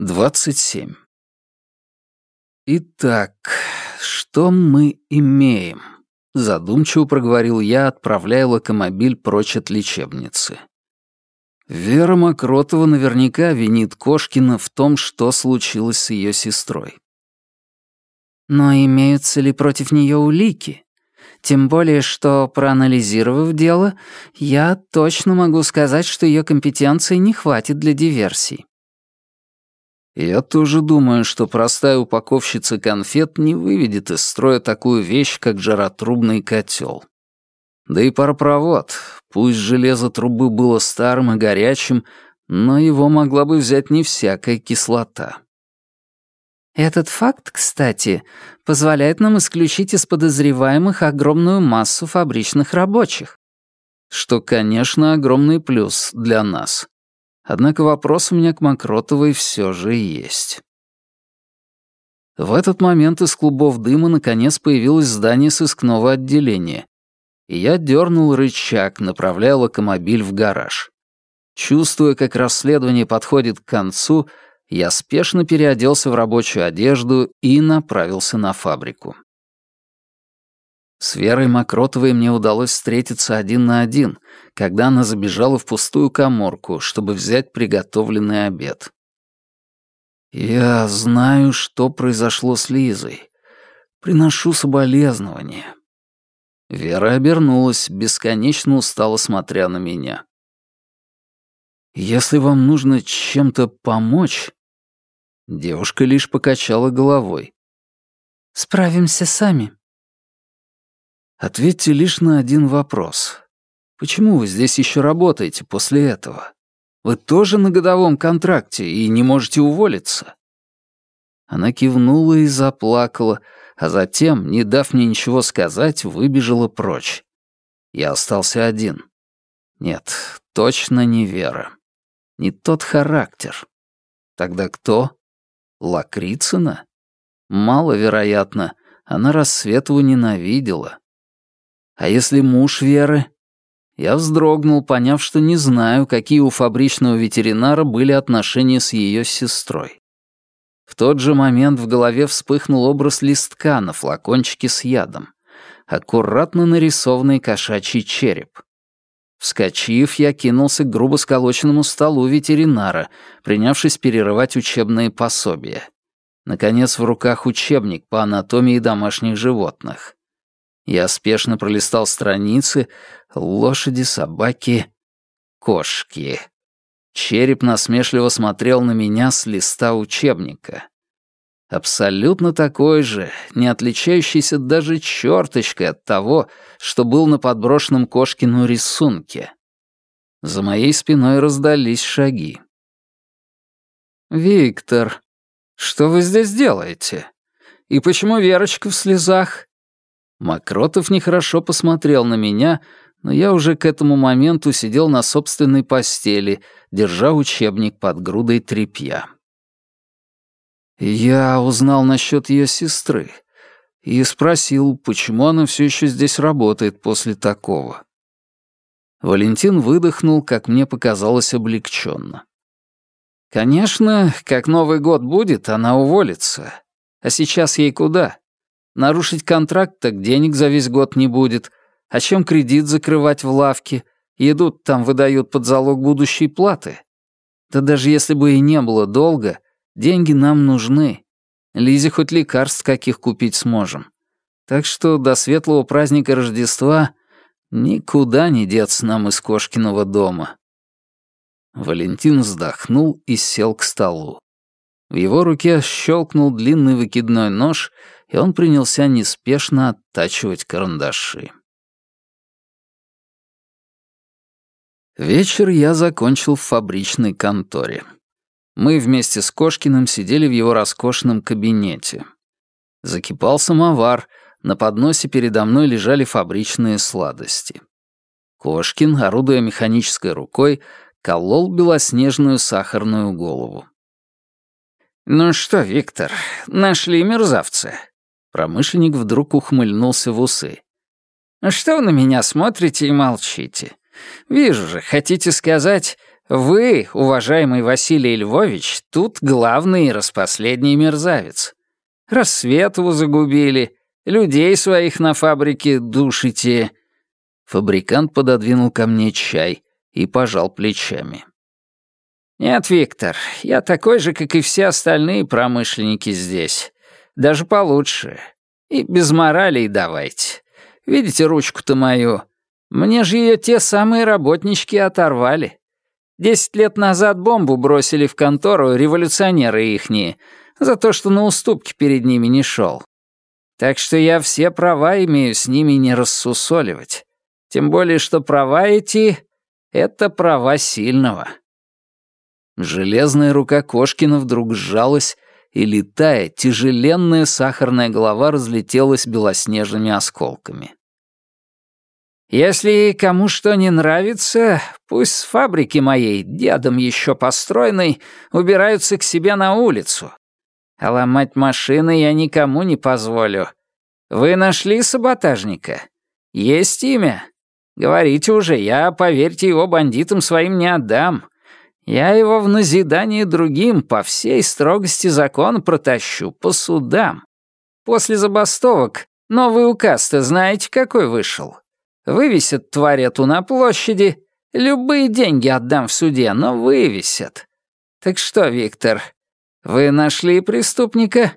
27. Итак, что мы имеем? Задумчиво проговорил я, отправляя локомобиль прочь от лечебницы. Вера Мокротова наверняка винит Кошкина в том, что случилось с ее сестрой. Но имеются ли против нее улики? Тем более, что, проанализировав дело, я точно могу сказать, что ее компетенции не хватит для диверсий. Я тоже думаю, что простая упаковщица конфет не выведет из строя такую вещь, как жаротрубный котел. Да и паропровод, пусть железо трубы было старым и горячим, но его могла бы взять не всякая кислота. Этот факт, кстати, позволяет нам исключить из подозреваемых огромную массу фабричных рабочих. Что, конечно, огромный плюс для нас. Однако вопрос у меня к Мокротовой все же есть. В этот момент из клубов дыма наконец появилось здание сыскного отделения, и я дернул рычаг, направляя локомобиль в гараж. Чувствуя, как расследование подходит к концу, я спешно переоделся в рабочую одежду и направился на фабрику. С Верой Мокротовой мне удалось встретиться один на один, когда она забежала в пустую коморку, чтобы взять приготовленный обед. «Я знаю, что произошло с Лизой. Приношу соболезнования». Вера обернулась, бесконечно устало смотря на меня. «Если вам нужно чем-то помочь...» Девушка лишь покачала головой. «Справимся сами», Ответьте лишь на один вопрос. Почему вы здесь еще работаете после этого? Вы тоже на годовом контракте и не можете уволиться?» Она кивнула и заплакала, а затем, не дав мне ничего сказать, выбежала прочь. Я остался один. Нет, точно не Вера. Не тот характер. Тогда кто? Лакрицына? Маловероятно. Она Рассветову ненавидела. А если муж Веры? Я вздрогнул, поняв, что не знаю, какие у фабричного ветеринара были отношения с ее сестрой. В тот же момент в голове вспыхнул образ листка на флакончике с ядом. Аккуратно нарисованный кошачий череп. Вскочив, я кинулся к грубо сколоченному столу ветеринара, принявшись перерывать учебные пособия. Наконец, в руках учебник по анатомии домашних животных. Я спешно пролистал страницы «Лошади, собаки, кошки». Череп насмешливо смотрел на меня с листа учебника. Абсолютно такой же, не отличающийся даже черточкой от того, что был на подброшенном Кошкину рисунке. За моей спиной раздались шаги. «Виктор, что вы здесь делаете? И почему Верочка в слезах?» Мокротов нехорошо посмотрел на меня, но я уже к этому моменту сидел на собственной постели, держа учебник под грудой тряпья. Я узнал насчет ее сестры и спросил, почему она все еще здесь работает после такого. Валентин выдохнул, как мне показалось, облегченно. Конечно, как Новый год будет, она уволится. А сейчас ей куда? Нарушить контракт, так денег за весь год не будет. А чем кредит закрывать в лавке? Еду там выдают под залог будущей платы. Да даже если бы и не было долга, деньги нам нужны. Лизе хоть лекарств каких купить сможем. Так что до светлого праздника Рождества никуда не деться нам из Кошкиного дома. Валентин вздохнул и сел к столу. В его руке щелкнул длинный выкидной нож, и он принялся неспешно оттачивать карандаши. Вечер я закончил в фабричной конторе. Мы вместе с Кошкиным сидели в его роскошном кабинете. Закипал самовар, на подносе передо мной лежали фабричные сладости. Кошкин, орудуя механической рукой, колол белоснежную сахарную голову. «Ну что, Виктор, нашли мерзавца?» Промышленник вдруг ухмыльнулся в усы. «Что вы на меня смотрите и молчите? Вижу же, хотите сказать, Вы, уважаемый Василий Львович, тут главный и распоследний мерзавец. Рассветову загубили, людей своих на фабрике душите». Фабрикант пододвинул ко мне чай и пожал плечами. «Нет, Виктор, я такой же, как и все остальные промышленники здесь. Даже получше. И без моралей давайте. Видите ручку-то мою? Мне же ее те самые работнички оторвали. Десять лет назад бомбу бросили в контору революционеры ихние за то, что на уступки перед ними не шел. Так что я все права имею с ними не рассусоливать. Тем более, что права эти — это права сильного. Железная рука Кошкина вдруг сжалась, и, летая, тяжеленная сахарная голова разлетелась белоснежными осколками. Если кому что не нравится, пусть с фабрики моей, дедом еще построенной, убираются к себе на улицу. А ломать машины я никому не позволю. Вы нашли саботажника? Есть имя? Говорите уже, я, поверьте, его бандитам своим не отдам. Я его в назидание другим по всей строгости закона протащу, по судам. После забастовок новый указ-то знаете, какой вышел? Вывесят тварь эту на площади. Любые деньги отдам в суде, но вывесят. Так что, Виктор, вы нашли преступника?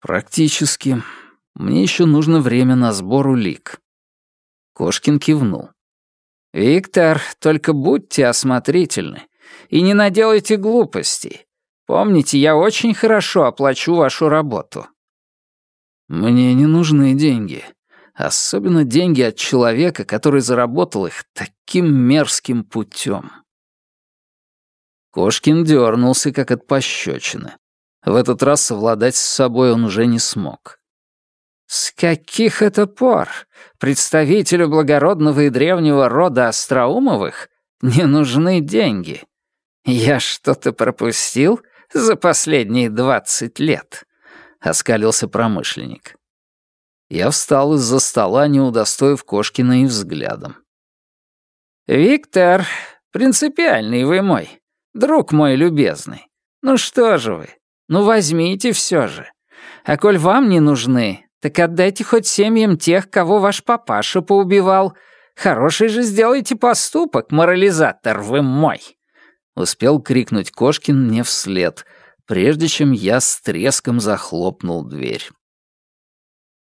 Практически. Мне еще нужно время на сбор улик. Кошкин кивнул. «Виктор, только будьте осмотрительны и не наделайте глупостей. Помните, я очень хорошо оплачу вашу работу». «Мне не нужны деньги», Особенно деньги от человека, который заработал их таким мерзким путем. Кошкин дернулся, как от пощечины. В этот раз совладать с собой он уже не смог. «С каких это пор представителю благородного и древнего рода Остроумовых не нужны деньги? Я что-то пропустил за последние двадцать лет?» — оскалился промышленник. Я встал из-за стола, не удостоив Кошкина и взглядом. «Виктор, принципиальный вы мой, друг мой любезный. Ну что же вы, ну возьмите все же. А коль вам не нужны, так отдайте хоть семьям тех, кого ваш папаша поубивал. Хороший же сделайте поступок, морализатор вы мой!» Успел крикнуть Кошкин мне вслед, прежде чем я с треском захлопнул дверь.